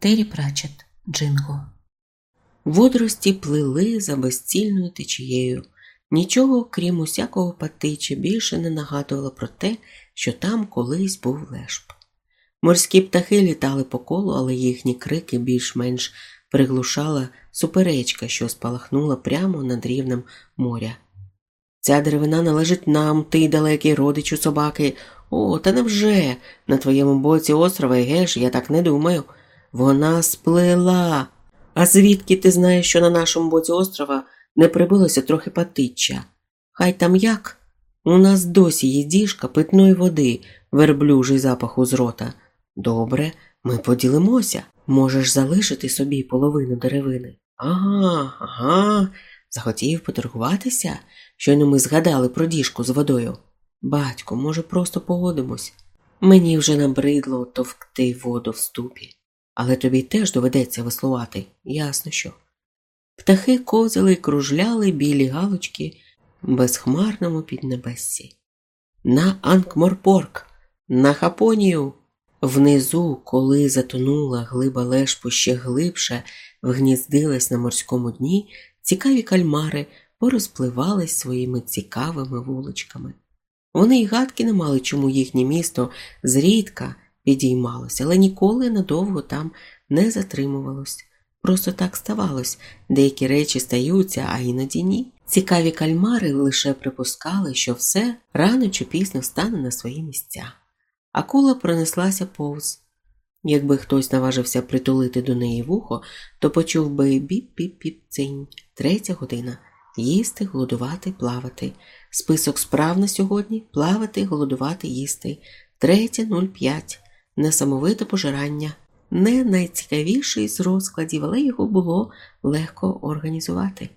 Террі Прачет, Джинго. Водорості плили за безцільною течією. Нічого, крім усякого патича, більше не нагадувало про те, що там колись був лешп. Морські птахи літали по колу, але їхні крики більш-менш приглушала суперечка, що спалахнула прямо над рівнем моря. Ця деревина належить нам, ти далекий родичу собаки. О, та невже? На твоєму боці острова, геш, я так не думаю. Вона сплила. А звідки ти знаєш, що на нашому боці острова не прибилося трохи патиччя? Хай там як? У нас досі є діжка питної води, верблюжий запаху з рота. Добре, ми поділимося. Можеш залишити собі половину деревини. Ага, ага, захотів поторгуватися? Щойно ми згадали про діжку з водою. Батько, може, просто погодимось. Мені вже набридло товкти воду в ступі, але тобі теж доведеться веслувати, ясно що. Птахи козили і кружляли білі галочки безхмарному піднебессі. На Анкморпорк, на Хапонію. Внизу, коли затонула глиба лешпу ще глибше, вгніздилась на морському дні, цікаві кальмари порозпливались своїми цікавими вуличками. Вони й гадки не мали, чому їхнє місто зрідка підіймалося, але ніколи надовго там не затримувалось. Просто так ставалось, деякі речі стаються, а іноді ні. Цікаві кальмари лише припускали, що все рано чи пізно стане на свої місця. Акула пронеслася повз. Якби хтось наважився притулити до неї вухо, то почув би біп-піп-піп цинь. Третя година їсти, голодувати, плавати. Список справ на сьогодні плавати, голодувати, їсти. Третя 05. Несамовите пожирання. Не найцікавіший з розкладів, але його було легко організувати.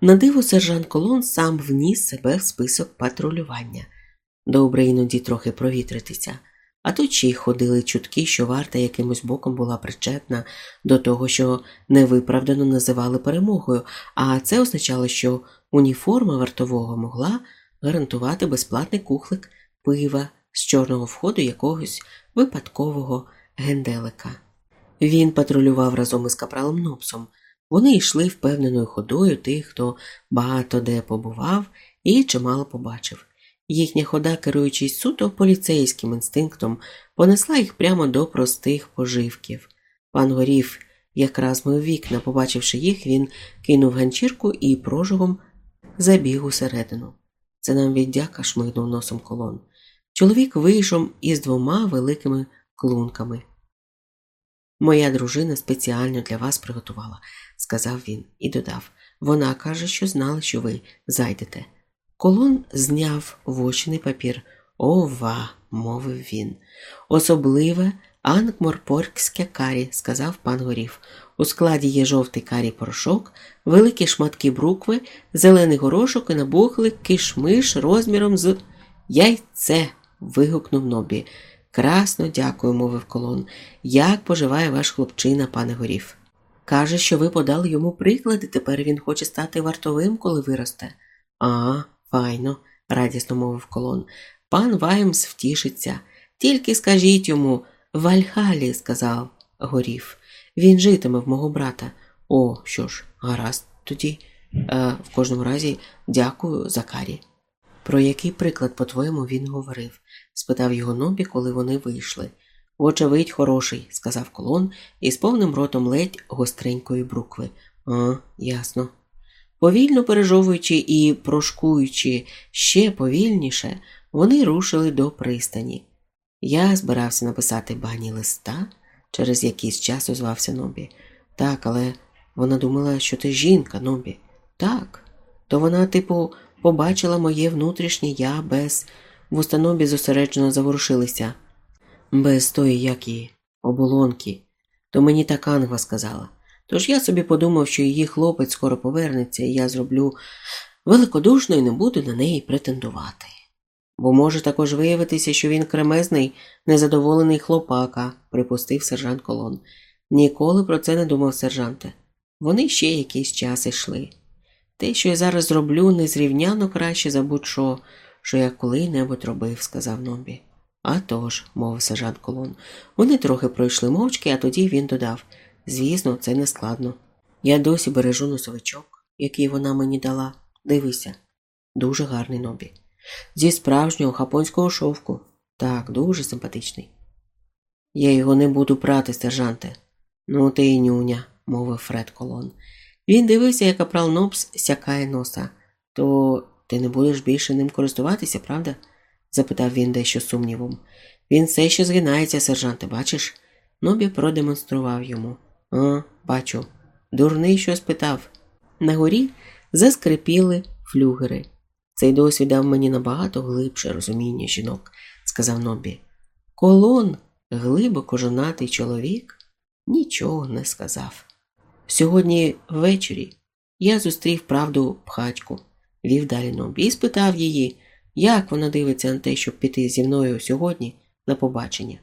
На диво сержант Колон сам вніс себе в список патрулювання. Добре іноді трохи провітритися. А ще й ходили чутки, що варта якимось боком була причетна до того, що невиправдано називали перемогою, а це означало, що уніформа вартового могла гарантувати безплатний кухлик пива з чорного входу якогось випадкового генделика. Він патрулював разом із капралом Нопсом. Вони йшли впевненою ходою тих, хто багато де побував і чимало побачив. Їхня хода, керуючись суто поліцейським інстинктом, понесла їх прямо до простих поживків. Пан горів якраз мив вікна, побачивши їх, він кинув ганчірку і прожигом забіг усередину. Це нам віддяка шмигнув носом колон. Чоловік вийшов із двома великими клунками. Моя дружина спеціально для вас приготувала, сказав він і додав. Вона каже, що знала, що ви зайдете. Колон зняв вощений папір. Ова, мовив він. Особливе анкморпоркське карі, сказав пан горів. У складі є жовтий карі порошок, великі шматки брукви, зелений горошок і набухли кишмиш розміром з яйце. Вигукнув Нобі. Красно дякую, мовив колон. Як поживає ваш хлопчина, пане горів? Каже, що ви подали йому приклад, і тепер він хоче стати вартовим, коли виросте. А, файно, радісно мовив колон. Пан Ваймс втішиться. Тільки скажіть йому Вальхалі, сказав горів. Він житиме в мого брата. О, що ж, гаразд тоді. Е, В кожному разі дякую за карі. Про який приклад, по-твоєму, він говорив? спитав його Нобі, коли вони вийшли. Вочевидь, хороший, сказав колон із повним ротом ледь гостренької брукви. А, ясно. Повільно пережовуючи і прошкуючи ще повільніше, вони рушили до пристані. Я збирався написати бані листа, через якийсь час озвався Нобі. Так, але вона думала, що ти жінка, Нобі. Так, то вона, типу, побачила моє внутрішнє я без в установі зосереджено заворушилися, без тої, як її, оболонки. То мені так Ангва сказала. Тож я собі подумав, що її хлопець скоро повернеться, і я зроблю великодушно і не буду на неї претендувати. Бо може також виявитися, що він кремезний, незадоволений хлопака, припустив сержант Колон. Ніколи про це не думав сержанте. Вони ще якийсь час йшли. Те, що я зараз зроблю, незрівняно краще за будь-що, що я коли-небудь робив, сказав Нобі. «А тож», – мовив сержант Колон. Вони трохи пройшли мовчки, а тоді він додав Звісно, це не складно. Я досі бережу носовичок, який вона мені дала. Дивися, дуже гарний нобі. Зі справжнього хапонського шовку. Так, дуже симпатичний. Я його не буду прати, сержанте. Ну, ти й нюня, мовив Фред Колон. Він дивився, як капрал Нобс сякає носа. То ти не будеш більше ним користуватися, правда? запитав він дещо сумнівом. Він все ще згинається, сержанте, бачиш? Нобі продемонстрував йому. А, бачу. Дурний що спитав. На горі заскрипіли флюгери. Цей досвід дав мені набагато глибше розуміння жінок, сказав Нобі. Колон, глибоко жонатий чоловік, нічого не сказав. Сьогодні ввечері я зустрів правду пхатьку, вів далі Нобі, і спитав її, як вона дивиться на те, щоб піти зі мною сьогодні на побачення.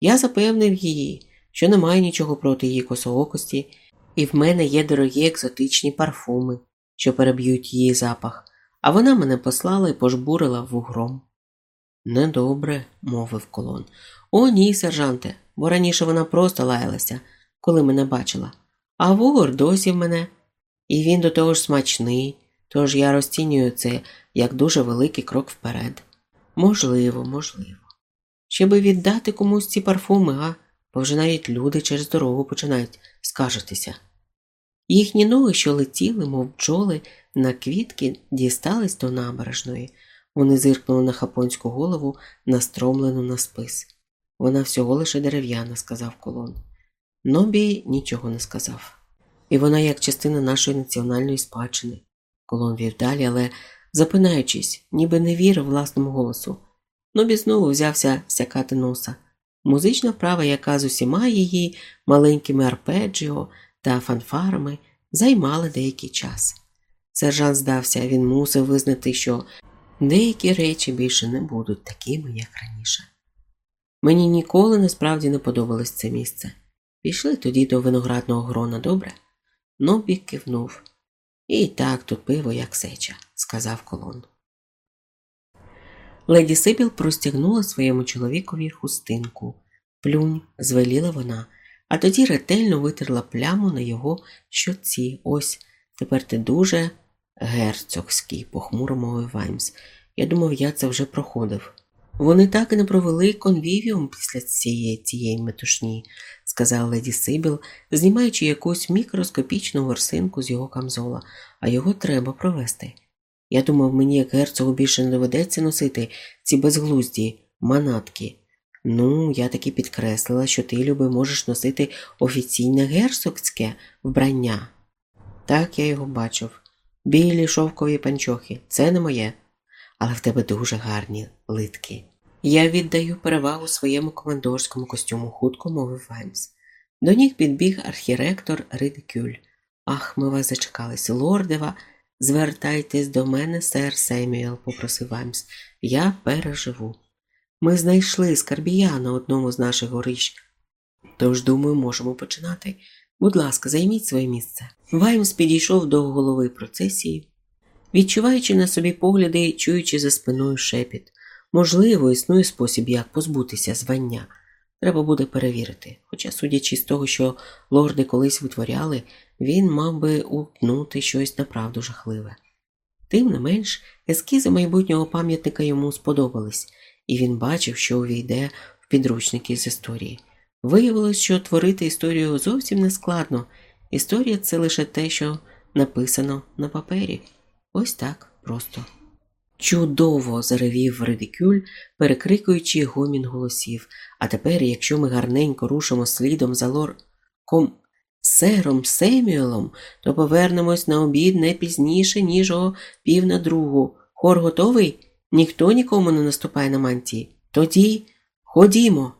Я запевнив її, що немає нічого проти її косоокості, і в мене є дорогі екзотичні парфуми, що переб'ють її запах, а вона мене послала і пожбурила вугром. Недобре, мовив колон. О, ні, сержанте, бо раніше вона просто лаялася, коли мене бачила. А вугор досі в мене. І він до того ж смачний, тож я розцінюю це як дуже великий крок вперед. Можливо, можливо. Ще би віддати комусь ці парфуми, га? бо вже навіть люди через дорогу починають скаржитися. Їхні ноги, що летіли, мов бджоли, на квітки дістались до набережної. Вони зиркнули на хапонську голову, настромлену на спис. Вона всього лише дерев'яна, сказав колон. Нобі нічого не сказав. І вона як частина нашої національної спадщини. Колон вів далі, але, запинаючись, ніби не вірив власному голосу. Нобі знову взявся сякати носа. Музична вправа, яка з усіма її маленькими арпеджіо та фанфарами займала деякий час. Сержант здався, він мусив визнати, що деякі речі більше не будуть такими, як раніше. Мені ніколи насправді не подобалось це місце. Пішли тоді до виноградного грона, добре? Нобі кивнув. І так тут пиво, як сеча, сказав Колон. Леді Сибіл простягнула своєму чоловікові хустинку. Плюнь, звеліла вона, а тоді ретельно витерла пляму на його щоці. Ось тепер ти дуже герцогський, похмуро мовив Ваймс. Я думав, я це вже проходив. Вони так і не провели конвівіум після цієї цієї метушні, сказала леді Сибіл, знімаючи якусь мікроскопічну ворсинку з його камзола, а його треба провести. Я думав, мені, як герцогу, більше не доведеться носити ці безглузді манатки. Ну, я таки підкреслила, що ти, люби, можеш носити офіційне герцогське вбрання. Так я його бачив. Білі шовкові панчохи це не моє, але в тебе дуже гарні литки. Я віддаю перевагу своєму командорському костюму, хутко мовив Ваймс. До ніг підбіг архіректор Ридикюль. Ах, ми вас зачекались, лордева. Звертайтесь до мене, сер Семюел, попросив Ваймс. Я переживу. Ми знайшли скарбія на одному з наших горищ. Тож, думаю, можемо починати. Будь ласка, займіть своє місце. Ваймс підійшов до голови процесії, відчуваючи на собі погляди, і чуючи за спиною шепіт. Можливо, існує спосіб, як позбутися звання. Треба буде перевірити. Хоча, судячи з того, що лорди колись витворяли, він мав би утнути щось направду жахливе. Тим не менш, ескізи майбутнього пам'ятника йому сподобались, і він бачив, що увійде в підручники з історії. Виявилось, що творити історію зовсім не складно. Історія це лише те, що написано на папері. Ось так просто. Чудово! заревів Редикюль, перекрикуючи гомін голосів. А тепер, якщо ми гарненько рушимо слідом за лор ком сером Семюелом, то повернемось на обід не пізніше, ніж о пів на другу. Хор готовий? Ніхто нікому не наступає на мантії. Тоді ходімо.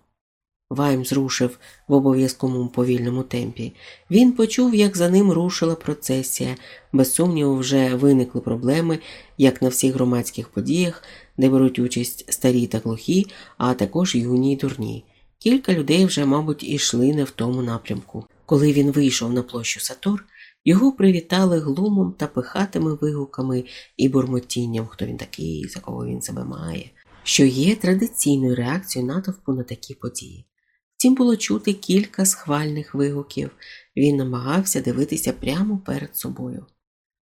Вайм зрушив в обов'язковому повільному темпі. Він почув, як за ним рушила процесія. Без сумніву, вже виникли проблеми, як на всіх громадських подіях, де беруть участь старі та глухі, а також юні й дурні. Кілька людей вже, мабуть, ішли не в тому напрямку. Коли він вийшов на площу Сатор, його привітали глумом та пихатими вигуками і бурмотінням, хто він такий, за кого він себе має. що є традиційною реакцією натовпу на такі події. Втім, було чути кілька схвальних вигуків. Він намагався дивитися прямо перед собою.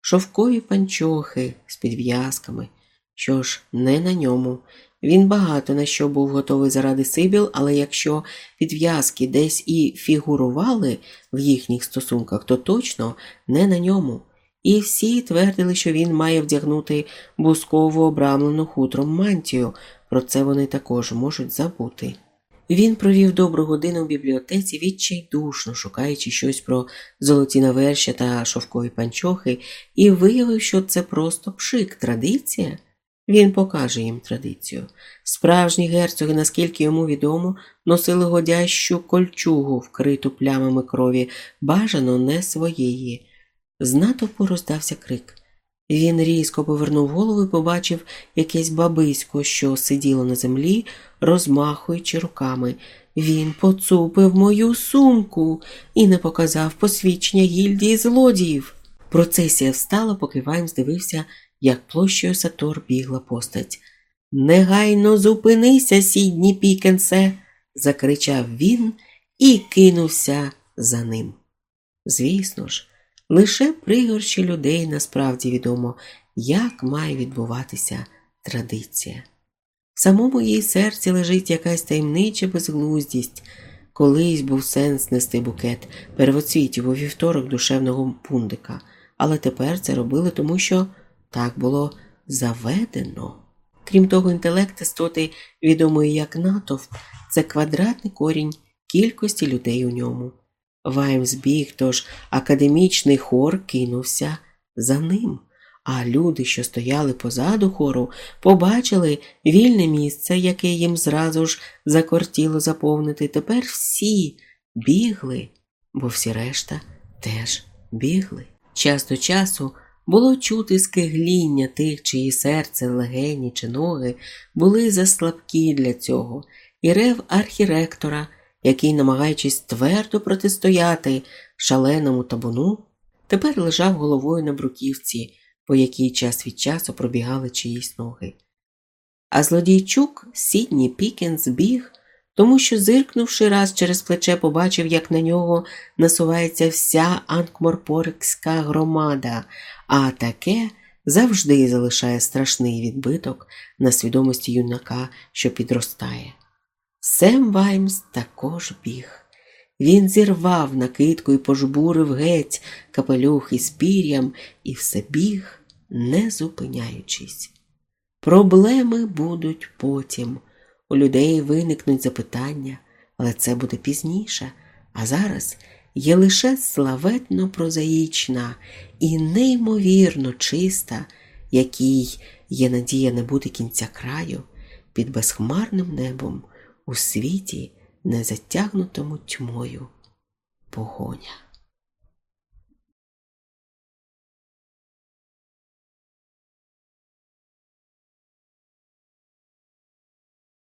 Шовкові панчохи з підв'язками. Що ж, не на ньому. Він багато на що був готовий заради Сибіл, але якщо підв'язки десь і фігурували в їхніх стосунках, то точно не на ньому. І всі твердили, що він має вдягнути бусково обрамлену хутром мантію, про це вони також можуть забути. Він провів добру годину в бібліотеці відчайдушно шукаючи щось про золоті навершя та шовкові панчохи, і виявив, що це просто пшик, традиція. Він покаже їм традицію. Справжні герцоги, наскільки йому відомо, носили годящу кольчугу, вкриту плямами крові, бажано не своєї. З натовпу роздався крик. Він різко повернув голову і побачив якесь бабисько, що сиділо на землі, розмахуючи руками. Він поцупив мою сумку і не показав посвідчення гільдії злодіїв. Процесія встала, поки Ваймс дивився, як площею Сатор бігла постать. Негайно зупинися, сідні Пікенсе, закричав він і кинувся за ним. Звісно ж, лише пригорші людей насправді відомо, як має відбуватися традиція. В самому її серці лежить якась таємнича безглуздість. Колись був сенс нести букет первоцвітів у вівторок душевного пундика, але тепер це робили тому, що так було заведено. Крім того, інтелект істоти, відомої як натовп, це квадратний корінь кількості людей у ньому. Вайм збіг, тож академічний хор кинувся за ним, а люди, що стояли позаду хору, побачили вільне місце, яке їм зразу ж закортіло заповнити. Тепер всі бігли, бо всі решта теж бігли. Час до часу було чути скигління тих, чиї серце, легені чи ноги були заслабкі для цього, і рев архіректора, який, намагаючись твердо протистояти шаленому табуну, тепер лежав головою на бруківці, по якій час від часу пробігали чиїсь ноги. А злодійчук Сідні Пікенс біг тому що, зиркнувши раз через плече, побачив, як на нього насувається вся анкморпорикська громада, а таке завжди залишає страшний відбиток на свідомості юнака, що підростає. Сем Ваймс також біг. Він зірвав накидку і пожбурив геть капелюх із пір'ям і все біг, не зупиняючись. Проблеми будуть потім. У людей виникнуть запитання, але це буде пізніше. А зараз є лише славетно прозаїчна і неймовірно чиста, якій є надія не бути кінця краю під безхмарним небом у світі, не затягнутому тьмою погоня.